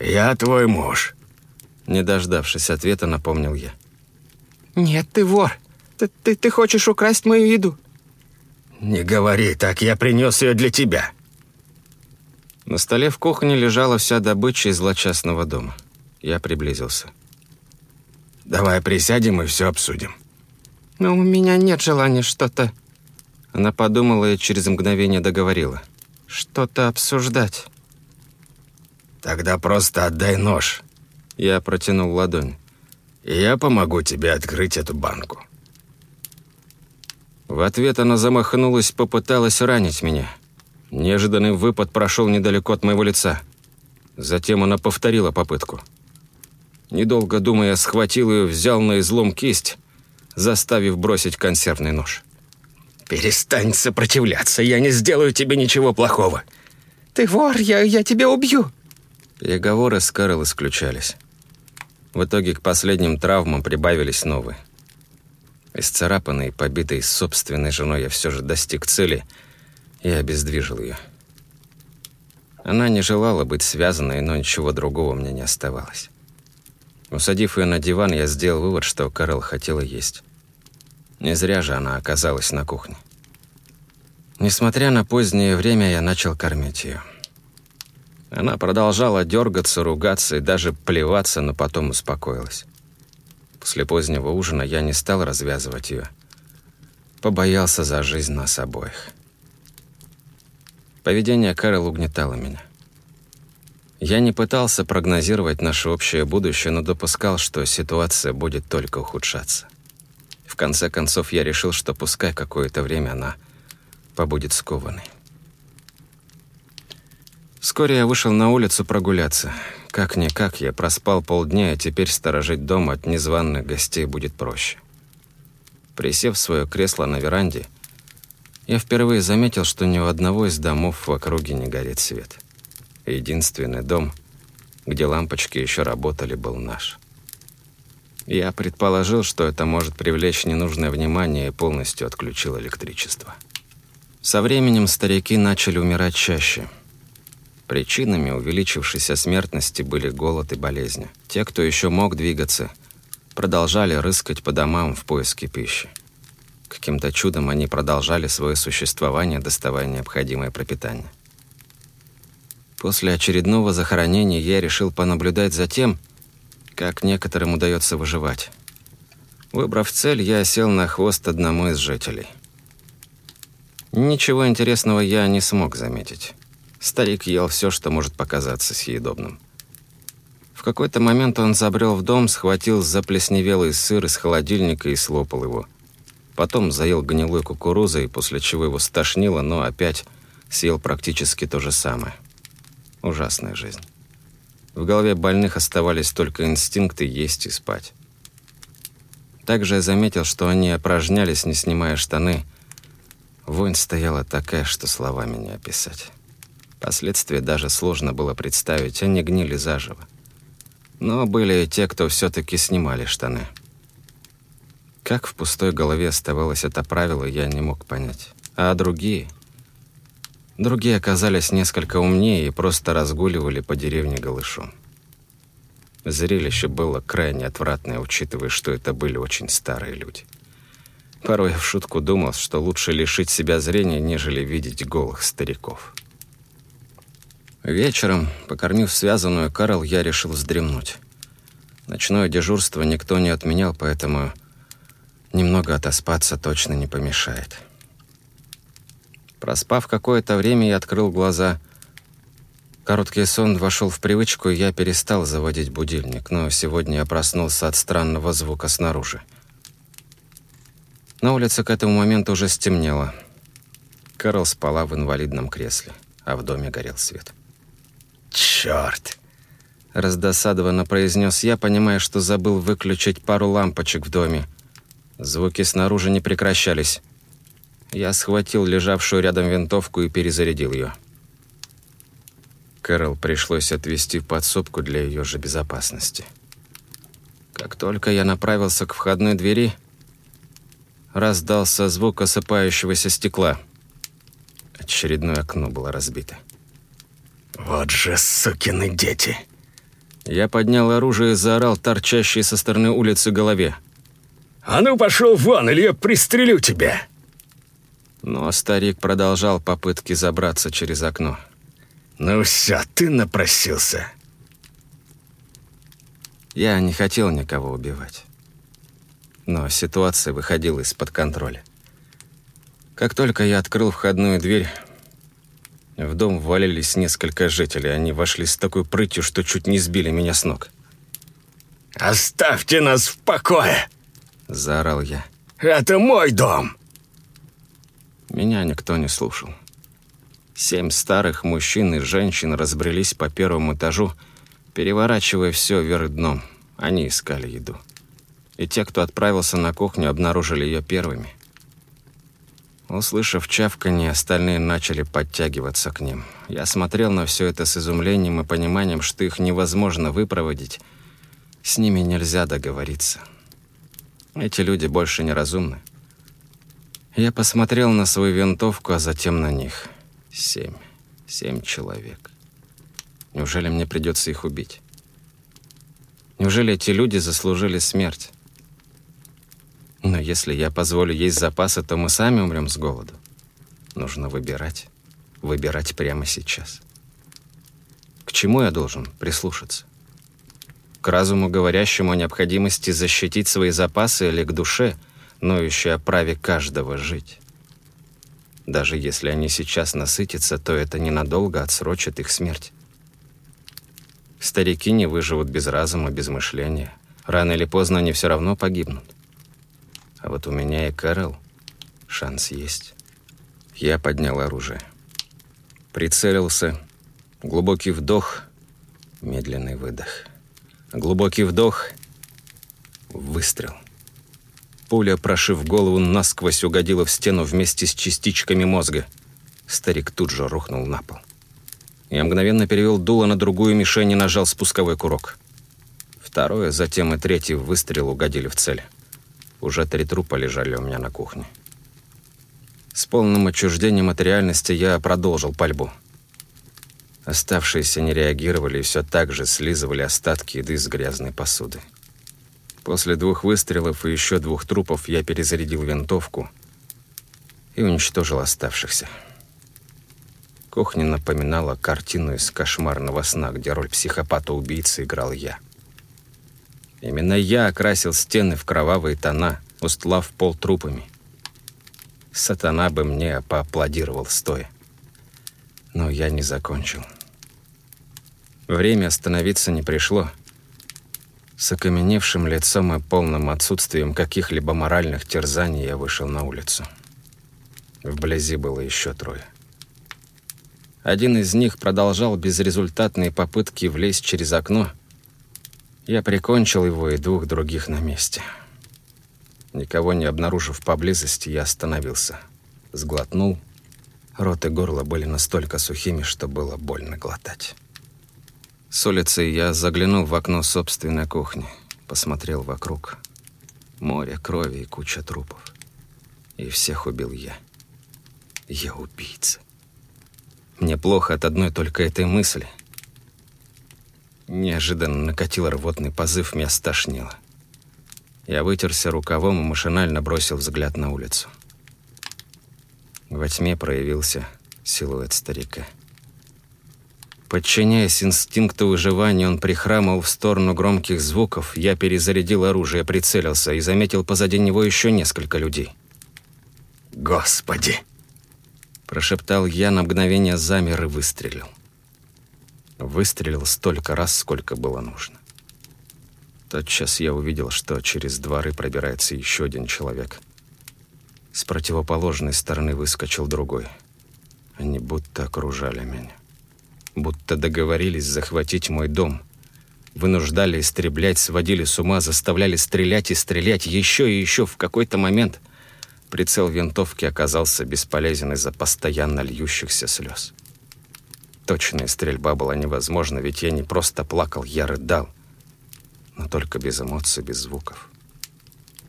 «Я твой муж», — не дождавшись ответа, напомнил я. «Нет, ты вор. Ты, ты, ты хочешь украсть мою еду». «Не говори так, я принес ее для тебя». На столе в кухне лежала вся добыча из злочастного дома. Я приблизился. Давай присядем и все обсудим». «Но у меня нет желания что-то...» Она подумала и через мгновение договорила. «Что-то обсуждать». «Тогда просто отдай нож». Я протянул ладонь. «И я помогу тебе открыть эту банку». В ответ она замахнулась, попыталась ранить меня. Неожиданный выпад прошел недалеко от моего лица. Затем она повторила попытку. Недолго думая, схватил ее, взял на излом кисть, заставив бросить консервный нож. «Перестань сопротивляться, я не сделаю тебе ничего плохого». «Ты вор, я, я тебя убью». Переговоры с Кэрол исключались. В итоге к последним травмам прибавились новые. Исцарапанный и побитый собственной женой я все же достиг цели и обездвижил ее. Она не желала быть связанной, но ничего другого мне не оставалось. Усадив ее на диван, я сделал вывод, что Карл хотела есть. Не зря же она оказалась на кухне. Несмотря на позднее время, я начал кормить ее. Она продолжала дергаться, ругаться и даже плеваться, но потом успокоилась. После позднего ужина я не стал развязывать ее. Побоялся за жизнь нас обоих. Поведение Кэрол угнетало меня. Я не пытался прогнозировать наше общее будущее, но допускал, что ситуация будет только ухудшаться. В конце концов, я решил, что пускай какое-то время она побудет скованной. Вскоре я вышел на улицу прогуляться. Как-никак, я проспал полдня, а теперь сторожить дом от незваных гостей будет проще. Присев в свое кресло на веранде, я впервые заметил, что ни у одного из домов в округе не горит свет. Единственный дом, где лампочки еще работали, был наш. Я предположил, что это может привлечь ненужное внимание и полностью отключил электричество. Со временем старики начали умирать чаще. Причинами увеличившейся смертности были голод и болезни. Те, кто еще мог двигаться, продолжали рыскать по домам в поиске пищи. Каким-то чудом они продолжали свое существование, доставая необходимое пропитание. После очередного захоронения я решил понаблюдать за тем, как некоторым удается выживать. Выбрав цель, я сел на хвост одному из жителей. Ничего интересного я не смог заметить. Старик ел все, что может показаться съедобным. В какой-то момент он забрел в дом, схватил заплесневелый сыр из холодильника и слопал его. Потом заел гнилой кукурузой, после чего его стошнило, но опять съел практически то же самое. Ужасная жизнь. В голове больных оставались только инстинкты есть и спать. Также я заметил, что они опражнялись, не снимая штаны. Вонь стояла такая, что словами не описать. Последствия даже сложно было представить, они гнили заживо. Но были и те, кто все-таки снимали штаны. Как в пустой голове оставалось это правило, я не мог понять. А другие? Другие оказались несколько умнее и просто разгуливали по деревне голышом. Зрелище было крайне отвратное, учитывая, что это были очень старые люди. Порой я в шутку думал, что лучше лишить себя зрения, нежели видеть голых стариков. Вечером, покормив связанную Карл, я решил вздремнуть. Ночное дежурство никто не отменял, поэтому немного отоспаться точно не помешает. Проспав какое-то время, я открыл глаза. Короткий сон вошел в привычку, и я перестал заводить будильник, но сегодня я проснулся от странного звука снаружи. На улице к этому моменту уже стемнело. Кэрол спала в инвалидном кресле, а в доме горел свет. «Черт!» Раздосадованно произнес я, понимая, что забыл выключить пару лампочек в доме. Звуки снаружи не прекращались. Я схватил лежавшую рядом винтовку и перезарядил ее. Кэрол пришлось отвезти в подсобку для ее же безопасности. Как только я направился к входной двери, раздался звук осыпающегося стекла. Очередное окно было разбито. «Вот же сукины дети!» Я поднял оружие и заорал торчащей со стороны улицы голове. «А ну пошел вон, или я пристрелю тебя!» Но старик продолжал попытки забраться через окно. «Ну все, ты напросился!» Я не хотел никого убивать. Но ситуация выходила из-под контроля. Как только я открыл входную дверь, в дом ввалились несколько жителей. Они вошли с такой прытью, что чуть не сбили меня с ног. «Оставьте нас в покое!» – заорал я. «Это мой дом!» Меня никто не слушал. Семь старых мужчин и женщин разбрелись по первому этажу, переворачивая все вверх дном. Они искали еду. И те, кто отправился на кухню, обнаружили ее первыми. Услышав чавканье, остальные начали подтягиваться к ним. Я смотрел на все это с изумлением и пониманием, что их невозможно выпроводить. С ними нельзя договориться. Эти люди больше не разумны. Я посмотрел на свою винтовку, а затем на них. Семь. Семь человек. Неужели мне придется их убить? Неужели эти люди заслужили смерть? Но если я позволю есть запасы, то мы сами умрем с голоду. Нужно выбирать. Выбирать прямо сейчас. К чему я должен прислушаться? К разуму, говорящему о необходимости защитить свои запасы или к душе, ноющей о праве каждого жить? Даже если они сейчас насытятся, то это ненадолго отсрочит их смерть. Старики не выживут без разума, без мышления. Рано или поздно они все равно погибнут. А вот у меня и Кэрол шанс есть. Я поднял оружие. Прицелился. Глубокий вдох, медленный выдох. Глубокий вдох, выстрел. Пуля, прошив голову, насквозь угодила в стену вместе с частичками мозга. Старик тут же рухнул на пол. Я мгновенно перевел дуло на другую мишень и нажал спусковой курок. Второе, затем и третий выстрел угодили в цель. Уже три трупа лежали у меня на кухне. С полным отчуждением от реальности я продолжил пальбу. Оставшиеся не реагировали и все так же слизывали остатки еды с грязной посуды. После двух выстрелов и еще двух трупов я перезарядил винтовку и уничтожил оставшихся. Кухня напоминала картину из кошмарного сна, где роль психопата-убийцы играл я. Именно я окрасил стены в кровавые тона, устлав пол трупами. Сатана бы мне поаплодировал стоя. Но я не закончил. Время остановиться не пришло. С окаменевшим лицом и полным отсутствием каких-либо моральных терзаний я вышел на улицу. Вблизи было еще трое. Один из них продолжал безрезультатные попытки влезть через окно. Я прикончил его и двух других на месте. Никого не обнаружив поблизости, я остановился. Сглотнул. Рот и горло были настолько сухими, что было больно глотать. С улицы я заглянул в окно собственной кухни, посмотрел вокруг. Море крови и куча трупов. И всех убил я. Я убийца. Мне плохо от одной только этой мысли. Неожиданно накатил рвотный позыв, меня стошнило. Я вытерся рукавом и машинально бросил взгляд на улицу. Во тьме проявился силуэт старика. Подчиняясь инстинкту выживания, он прихрамывал в сторону громких звуков. Я перезарядил оружие, прицелился и заметил позади него еще несколько людей. «Господи!» Прошептал я, на мгновение замер и выстрелил. Выстрелил столько раз, сколько было нужно. Тотчас я увидел, что через дворы пробирается еще один человек. С противоположной стороны выскочил другой. Они будто окружали меня будто договорились захватить мой дом. Вынуждали истреблять, сводили с ума, заставляли стрелять и стрелять еще и еще. В какой-то момент прицел винтовки оказался бесполезен из-за постоянно льющихся слез. Точная стрельба была невозможна, ведь я не просто плакал, я рыдал. Но только без эмоций, без звуков.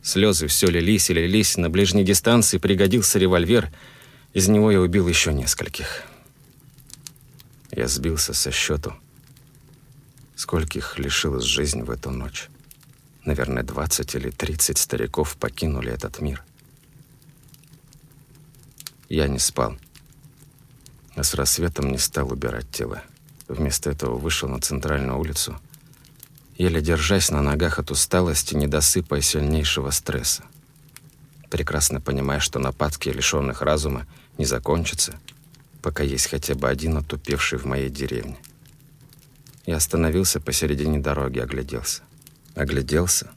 Слезы все лились и лились. На ближней дистанции пригодился револьвер. Из него я убил еще нескольких. Я сбился со счету. Скольких лишилась жизнь в эту ночь. Наверное, 20 или 30 стариков покинули этот мир. Я не спал. А с рассветом не стал убирать тело. Вместо этого вышел на центральную улицу, еле держась на ногах от усталости, недосыпа и сильнейшего стресса. Прекрасно понимая, что нападки лишенных разума не закончатся – пока есть хотя бы один отупевший в моей деревне. Я остановился посередине дороги, огляделся. Огляделся.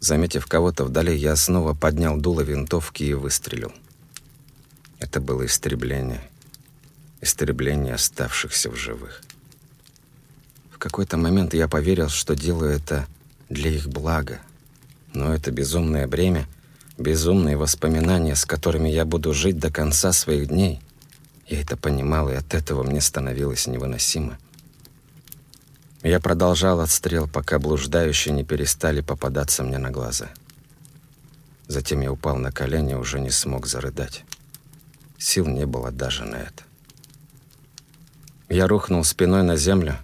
Заметив кого-то вдали, я снова поднял дуло винтовки и выстрелил. Это было истребление. Истребление оставшихся в живых. В какой-то момент я поверил, что делаю это для их блага. Но это безумное бремя, безумные воспоминания, с которыми я буду жить до конца своих дней — я это понимал, и от этого мне становилось невыносимо. Я продолжал отстрел, пока блуждающие не перестали попадаться мне на глаза. Затем я упал на колени и уже не смог зарыдать. Сил не было даже на это. Я рухнул спиной на землю,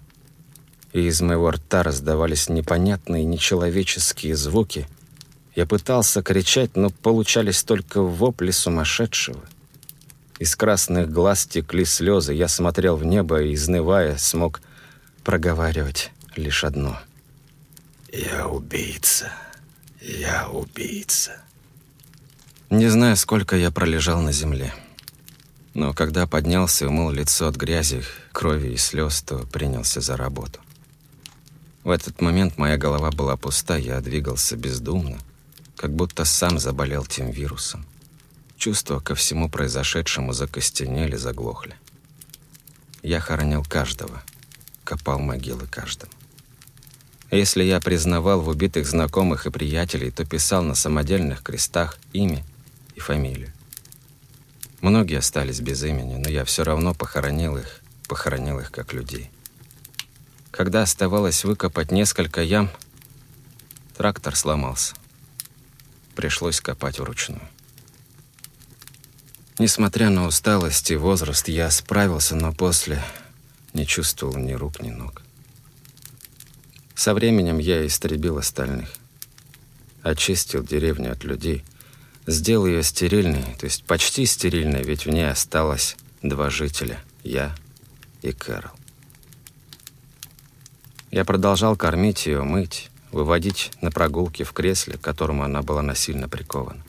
и из моего рта раздавались непонятные нечеловеческие звуки. Я пытался кричать, но получались только вопли сумасшедшего — из красных глаз текли слезы. Я смотрел в небо и, изнывая, смог проговаривать лишь одно. «Я убийца. Я убийца». Не знаю, сколько я пролежал на земле. Но когда поднялся и умыл лицо от грязи, крови и слез, то принялся за работу. В этот момент моя голова была пуста, я двигался бездумно, как будто сам заболел тем вирусом. Чувства ко всему произошедшему закостенели, заглохли. Я хоронил каждого, копал могилы каждому. Если я признавал в убитых знакомых и приятелей, то писал на самодельных крестах имя и фамилию. Многие остались без имени, но я все равно похоронил их, похоронил их как людей. Когда оставалось выкопать несколько ям, трактор сломался. Пришлось копать вручную. Несмотря на усталость и возраст, я справился, но после не чувствовал ни рук, ни ног. Со временем я истребил остальных. Очистил деревню от людей. Сделал ее стерильной, то есть почти стерильной, ведь в ней осталось два жителя – я и Кэрол. Я продолжал кормить ее, мыть, выводить на прогулки в кресле, к которому она была насильно прикована.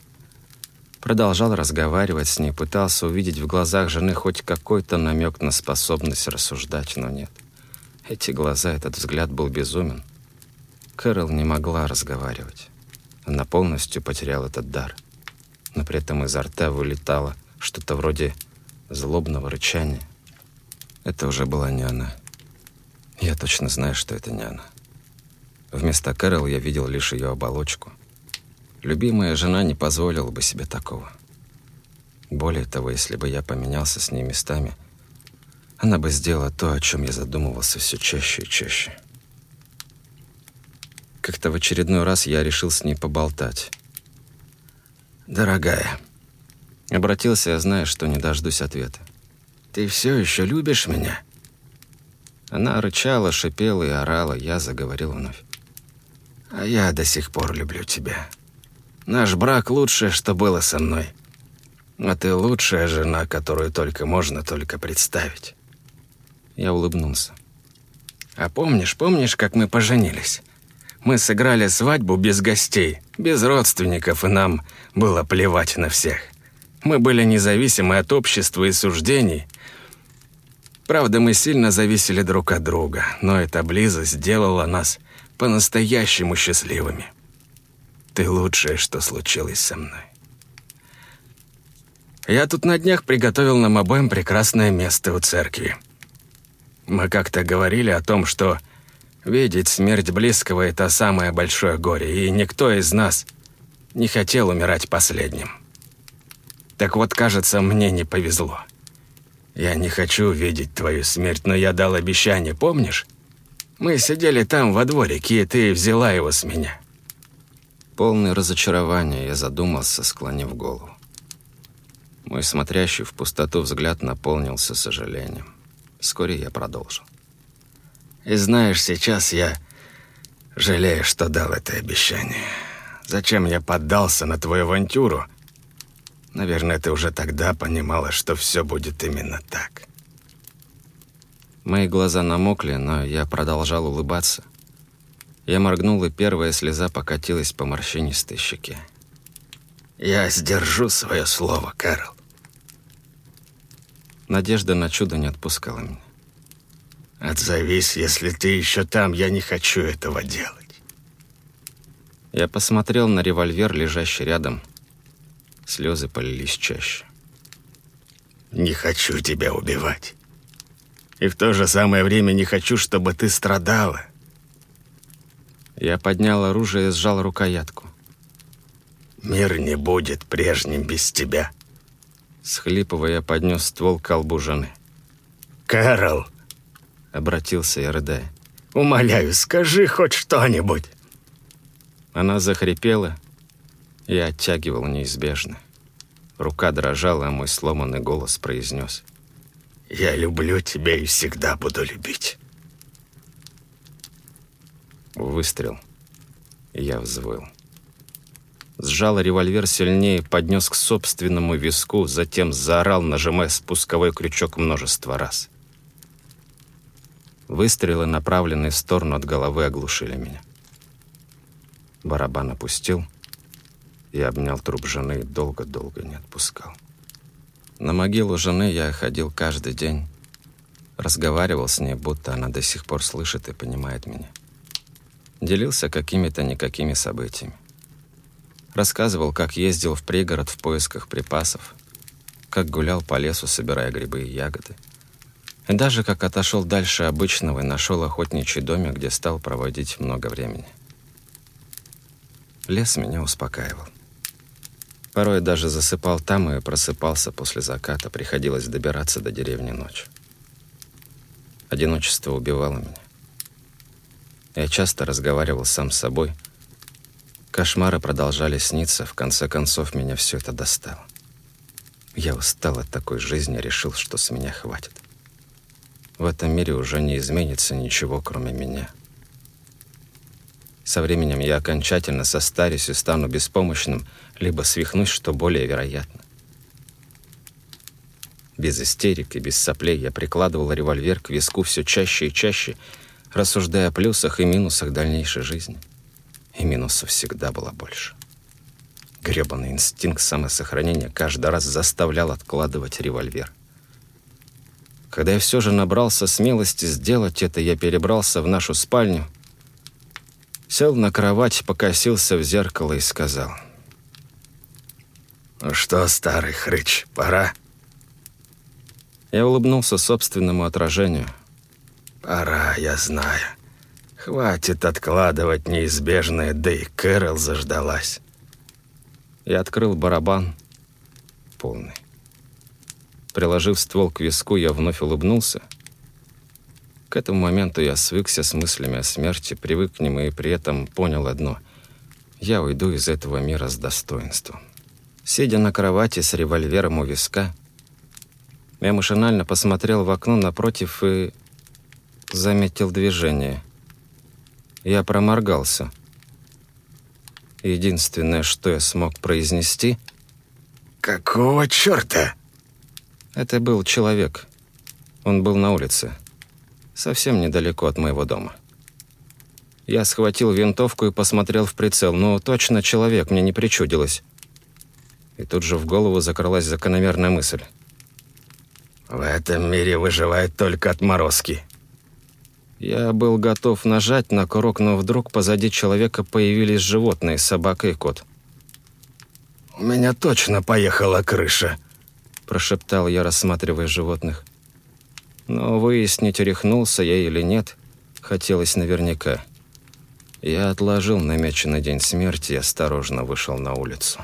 Продолжал разговаривать с ней, пытался увидеть в глазах жены хоть какой-то намек на способность рассуждать, но нет. Эти глаза, этот взгляд был безумен. Кэрол не могла разговаривать. Она полностью потеряла этот дар. Но при этом изо рта вылетало что-то вроде злобного рычания. Это уже была не она. Я точно знаю, что это не она. Вместо Кэрол я видел лишь ее оболочку. Любимая жена не позволила бы себе такого. Более того, если бы я поменялся с ней местами, она бы сделала то, о чем я задумывался все чаще и чаще. Как-то в очередной раз я решил с ней поболтать. «Дорогая», — обратился я, зная, что не дождусь ответа. «Ты все еще любишь меня?» Она рычала, шипела и орала, я заговорил вновь. «А я до сих пор люблю тебя. Наш брак лучшее, что было со мной. А ты лучшая жена, которую только можно только представить». Я улыбнулся. «А помнишь, помнишь, как мы поженились? Мы сыграли свадьбу без гостей, без родственников, и нам было плевать на всех. Мы были независимы от общества и суждений, Правда, мы сильно зависели друг от друга, но эта близость сделала нас по-настоящему счастливыми. Ты лучшее, что случилось со мной. Я тут на днях приготовил нам обоим прекрасное место у церкви. Мы как-то говорили о том, что видеть смерть близкого — это самое большое горе, и никто из нас не хотел умирать последним. Так вот, кажется, мне не повезло. Я не хочу видеть твою смерть, но я дал обещание, помнишь? Мы сидели там во дворике, и ты взяла его с меня». Полное разочарование я задумался, склонив голову. Мой смотрящий в пустоту взгляд наполнился сожалением. Вскоре я продолжил. «И знаешь, сейчас я жалею, что дал это обещание. Зачем я поддался на твою авантюру, Наверное, ты уже тогда понимала, что все будет именно так. Мои глаза намокли, но я продолжал улыбаться. Я моргнул, и первая слеза покатилась по морщинистой щеке. «Я сдержу свое слово, Кэрол». Надежда на чудо не отпускала меня. «Отзовись, если ты еще там, я не хочу этого делать». Я посмотрел на револьвер, лежащий рядом, Слезы полились чаще. «Не хочу тебя убивать. И в то же самое время не хочу, чтобы ты страдала». Я поднял оружие и сжал рукоятку. «Мир не будет прежним без тебя». Схлипывая, поднес ствол к колбу жены. «Кэрол!» — обратился я, рыдая. «Умоляю, скажи хоть что-нибудь!» Она захрипела, и оттягивал неизбежно. Рука дрожала, а мой сломанный голос произнес. «Я люблю тебя и всегда буду любить». Выстрел. Я взвыл. Сжал револьвер сильнее, поднес к собственному виску, затем заорал, нажимая спусковой крючок множество раз. Выстрелы, направленные в сторону от головы, оглушили меня. Барабан опустил — я обнял труп жены и долго-долго не отпускал. На могилу жены я ходил каждый день. Разговаривал с ней, будто она до сих пор слышит и понимает меня. Делился какими-то никакими событиями. Рассказывал, как ездил в пригород в поисках припасов, как гулял по лесу, собирая грибы и ягоды. И даже как отошел дальше обычного и нашел охотничий домик, где стал проводить много времени. Лес меня успокаивал. Порой даже засыпал там и просыпался после заката. Приходилось добираться до деревни ночью. Одиночество убивало меня. Я часто разговаривал сам с собой. Кошмары продолжали сниться. В конце концов, меня все это достало. Я устал от такой жизни, решил, что с меня хватит. В этом мире уже не изменится ничего, кроме меня. Со временем я окончательно состарюсь и стану беспомощным, либо свихнусь, что более вероятно. Без истерик и без соплей я прикладывал револьвер к виску все чаще и чаще, рассуждая о плюсах и минусах дальнейшей жизни. и минусов всегда было больше. Гребаный инстинкт самосохранения каждый раз заставлял откладывать револьвер. Когда я все же набрался смелости сделать это, я перебрался в нашу спальню, сел на кровать, покосился в зеркало и сказал. «Ну что, старый хрыч, пора?» Я улыбнулся собственному отражению. «Пора, я знаю. Хватит откладывать неизбежное, да и Кэрол заждалась». Я открыл барабан. Полный. Приложив ствол к виску, я вновь улыбнулся. К этому моменту я свыкся с мыслями о смерти, привык к ним и при этом понял одно. Я уйду из этого мира с достоинством. Сидя на кровати с револьвером у виска, я машинально посмотрел в окно напротив и заметил движение. Я проморгался. Единственное, что я смог произнести... «Какого черта?» Это был человек. Он был на улице. Совсем недалеко от моего дома. Я схватил винтовку и посмотрел в прицел. Ну, точно человек, мне не причудилось. И тут же в голову закралась закономерная мысль. В этом мире выживают только отморозки. Я был готов нажать на курок, но вдруг позади человека появились животные, собака и кот. «У меня точно поехала крыша», – прошептал я, рассматривая животных. Но выяснить, рехнулся я или нет, хотелось наверняка. Я отложил намеченный день смерти и осторожно вышел на улицу.